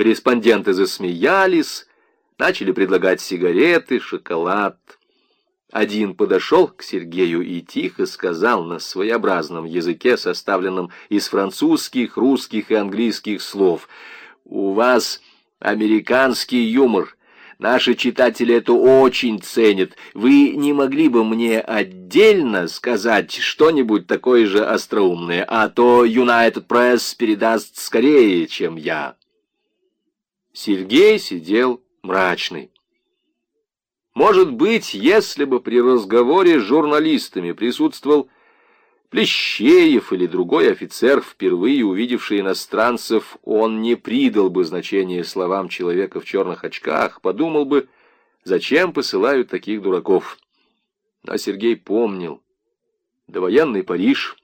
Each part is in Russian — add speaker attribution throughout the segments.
Speaker 1: Корреспонденты засмеялись, начали предлагать сигареты, шоколад. Один подошел к Сергею и тихо сказал на своеобразном языке, составленном из французских, русских и английских слов, «У вас американский юмор». Наши читатели это очень ценят. Вы не могли бы мне отдельно сказать что-нибудь такое же остроумное, а то United Press передаст скорее, чем я. Сергей сидел мрачный. Может быть, если бы при разговоре с журналистами присутствовал Плещеев или другой офицер, впервые увидевший иностранцев, он не придал бы значения словам человека в черных очках, подумал бы, зачем посылают таких дураков. Но Сергей помнил. Довоенный Париж,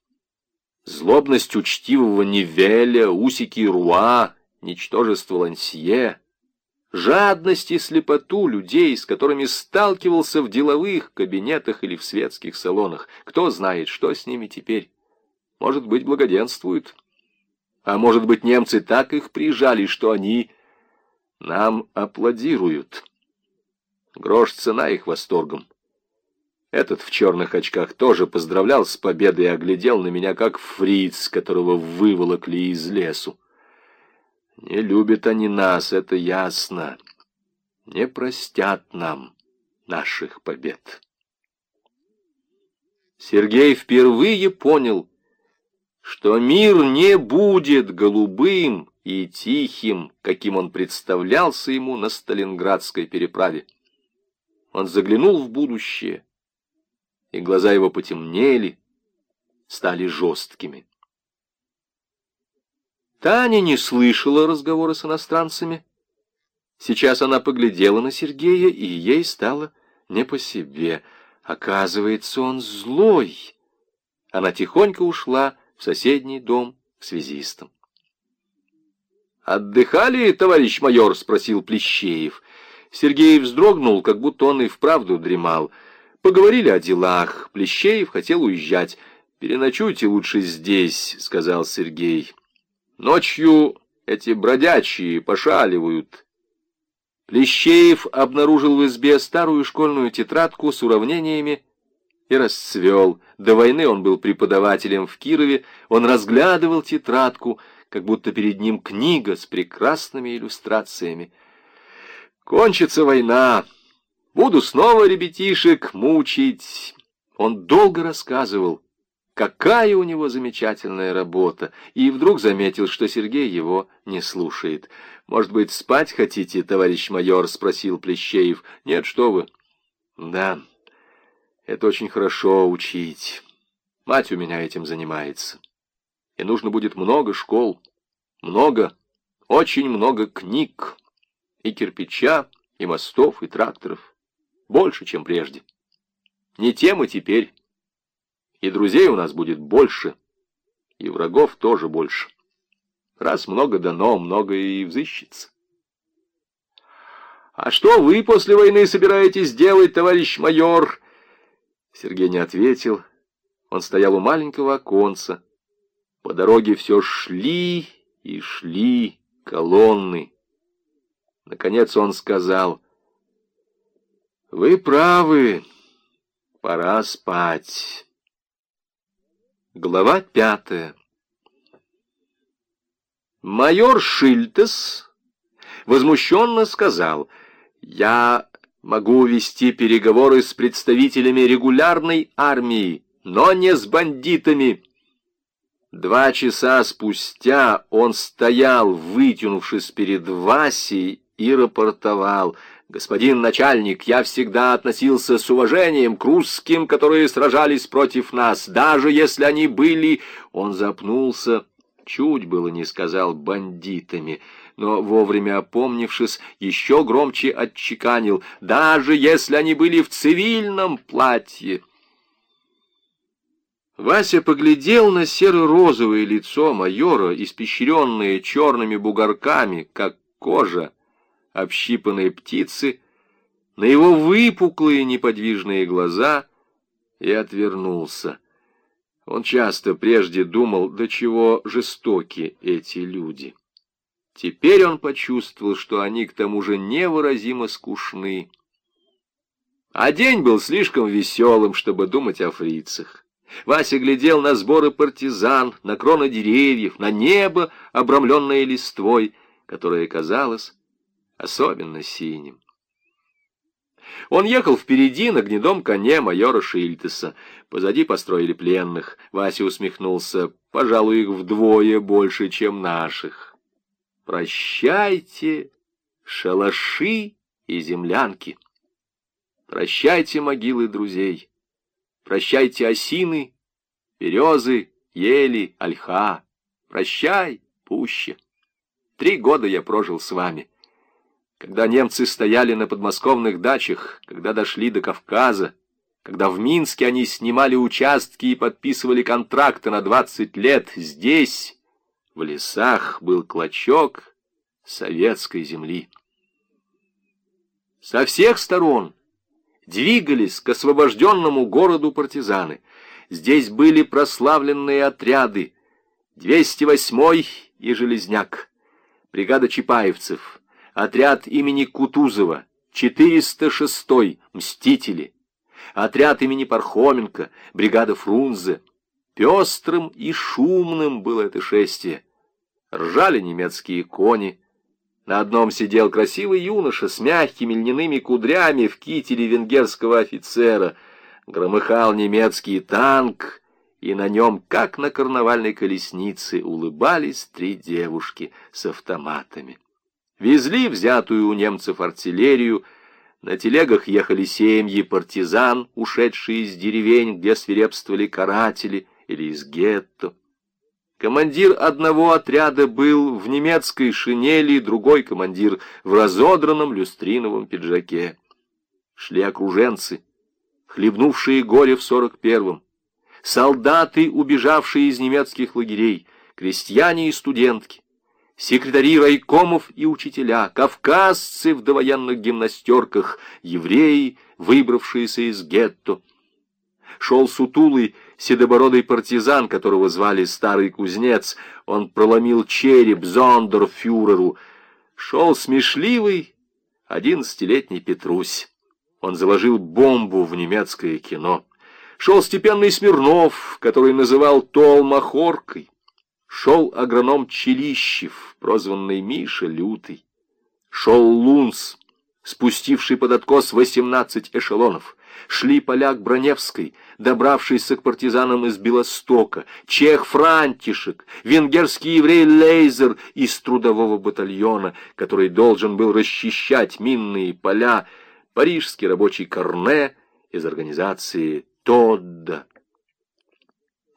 Speaker 1: злобность учтивого Невеля, усики Руа, ничтожество Лансье — жадность и слепоту людей, с которыми сталкивался в деловых кабинетах или в светских салонах. Кто знает, что с ними теперь? Может быть, благоденствуют. А может быть, немцы так их прижали, что они нам аплодируют. Грош цена их восторгом. Этот в черных очках тоже поздравлял с победой и оглядел на меня, как фриц, которого выволокли из лесу. Не любят они нас, это ясно. Не простят нам наших побед. Сергей впервые понял, что мир не будет голубым и тихим, каким он представлялся ему на Сталинградской переправе. Он заглянул в будущее, и глаза его потемнели, стали жесткими. Таня не слышала разговора с иностранцами. Сейчас она поглядела на Сергея, и ей стало не по себе. Оказывается, он злой. Она тихонько ушла в соседний дом к связистам. «Отдыхали, товарищ майор?» — спросил Плещеев. Сергей вздрогнул, как будто он и вправду дремал. Поговорили о делах. Плещеев хотел уезжать. «Переночуйте лучше здесь», — сказал Сергей. Ночью эти бродячие пошаливают. Плещеев обнаружил в избе старую школьную тетрадку с уравнениями и расцвел. До войны он был преподавателем в Кирове, он разглядывал тетрадку, как будто перед ним книга с прекрасными иллюстрациями. «Кончится война, буду снова ребятишек мучить». Он долго рассказывал, Какая у него замечательная работа! И вдруг заметил, что Сергей его не слушает. «Может быть, спать хотите, товарищ майор?» — спросил Плещеев. «Нет, что вы». «Да, это очень хорошо учить. Мать у меня этим занимается. И нужно будет много школ, много, очень много книг, и кирпича, и мостов, и тракторов. Больше, чем прежде. Не тем и теперь». И друзей у нас будет больше, и врагов тоже больше. Раз много дано, много и взыщется. «А что вы после войны собираетесь делать, товарищ майор?» Сергей не ответил. Он стоял у маленького оконца. По дороге все шли и шли колонны. Наконец он сказал, «Вы правы, пора спать». Глава пятая. Майор Шильтес возмущенно сказал, «Я могу вести переговоры с представителями регулярной армии, но не с бандитами». Два часа спустя он стоял, вытянувшись перед Васей, и рапортовал — «Господин начальник, я всегда относился с уважением к русским, которые сражались против нас, даже если они были...» Он запнулся, чуть было не сказал «бандитами», но, вовремя опомнившись, еще громче отчеканил, «даже если они были в цивильном платье». Вася поглядел на серо-розовое лицо майора, испещренное черными бугорками, как кожа, общипанные птицы, на его выпуклые неподвижные глаза и отвернулся. Он часто прежде думал, до чего жестоки эти люди. Теперь он почувствовал, что они к тому же невыразимо скучны. А день был слишком веселым, чтобы думать о фрицах. Вася глядел на сборы партизан, на кроны деревьев, на небо, обрамленное листвой, которое казалось особенно синим. Он ехал впереди на гнедом коне майора Шильтеса. Позади построили пленных. Вася усмехнулся. Пожалуй, их вдвое больше, чем наших. Прощайте, шалаши и землянки. Прощайте, могилы друзей. Прощайте, осины, березы, ели, ольха. Прощай, пуще. Три года я прожил с вами. Когда немцы стояли на подмосковных дачах, когда дошли до Кавказа, когда в Минске они снимали участки и подписывали контракты на 20 лет, здесь, в лесах, был клочок советской земли. Со всех сторон двигались к освобожденному городу партизаны. Здесь были прославленные отряды 208-й и Железняк, бригада чапаевцев, отряд имени Кутузова, 406-й Мстители, отряд имени Пархоменко, бригада Фрунзе. Пестрым и шумным было это шествие. Ржали немецкие кони, на одном сидел красивый юноша с мягкими льняными кудрями в кителе венгерского офицера. Громыхал немецкий танк, и на нем, как на карнавальной колеснице, улыбались три девушки с автоматами. Везли взятую у немцев артиллерию, на телегах ехали семьи партизан, ушедшие из деревень, где свирепствовали каратели, или из гетто. Командир одного отряда был в немецкой шинели, другой командир в разодранном люстриновом пиджаке. Шли окруженцы, хлебнувшие горе в сорок первом, солдаты, убежавшие из немецких лагерей, крестьяне и студентки, секретари райкомов и учителя, кавказцы в довоенных гимнастерках, евреи, выбравшиеся из гетто. Шел сутулый, седобородый партизан, которого звали Старый Кузнец. Он проломил череп зондерфюреру. Шел смешливый одиннадцатилетний Петрусь. Он заложил бомбу в немецкое кино. Шел степенный Смирнов, который называл Тол Махоркой. Шел агроном Челищев, прозванный Миша Лютый. Шел Лунс, спустивший под откос восемнадцать эшелонов. Шли поляк Броневской, добравшийся к партизанам из Белостока, чех Франтишек, венгерский еврей Лейзер из трудового батальона, который должен был расчищать минные поля, парижский рабочий Корне из организации Тодда.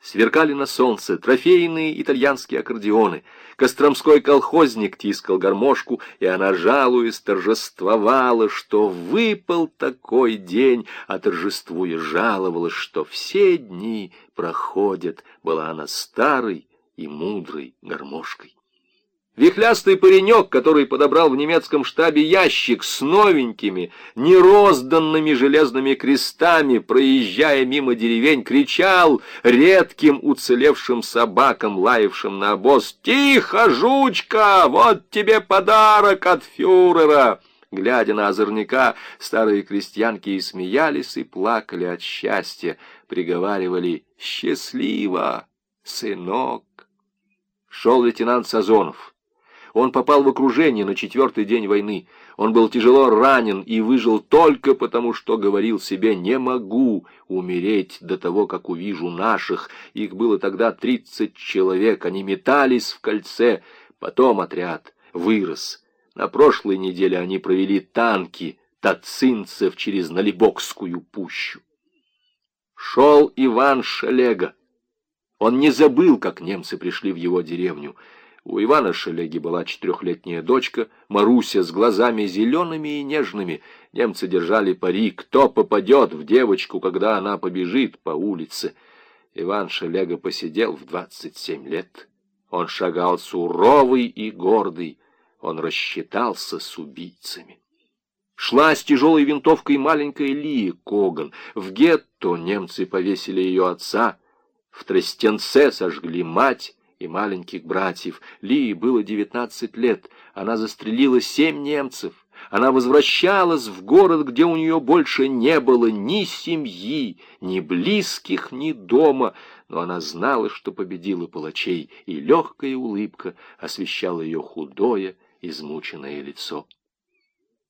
Speaker 1: Сверкали на солнце трофейные итальянские аккордеоны. Костромской колхозник тискал гармошку, и она, жалуясь, торжествовала, что выпал такой день, а торжествуя жаловалась, что все дни проходят. Была она старой и мудрой гармошкой. Вихлястый паренек, который подобрал в немецком штабе ящик с новенькими, нерозданными железными крестами, проезжая мимо деревень, кричал редким уцелевшим собакам, лаявшим на обоз, «Тихо, жучка! Вот тебе подарок от фюрера!» Глядя на озорника, старые крестьянки и смеялись, и плакали от счастья, приговаривали «Счастливо, сынок!» Шел лейтенант Сазонов. Он попал в окружение на четвертый день войны. Он был тяжело ранен и выжил только потому, что говорил себе «не могу умереть до того, как увижу наших». Их было тогда тридцать человек, они метались в кольце. Потом отряд вырос. На прошлой неделе они провели танки тацинцев через Налибокскую пущу. Шел Иван Шелега. Он не забыл, как немцы пришли в его деревню. У Ивана Шелеги была четырехлетняя дочка, Маруся с глазами зелеными и нежными. Немцы держали пари, кто попадет в девочку, когда она побежит по улице. Иван Шелега посидел в двадцать семь лет. Он шагал суровый и гордый. Он рассчитался с убийцами. Шла с тяжелой винтовкой маленькая Лия Коган. В гетто немцы повесили ее отца. В Тростенце сожгли мать и маленьких братьев. Ли было девятнадцать лет, она застрелила семь немцев. Она возвращалась в город, где у нее больше не было ни семьи, ни близких, ни дома, но она знала, что победила палачей, и легкая улыбка освещала ее худое, измученное лицо.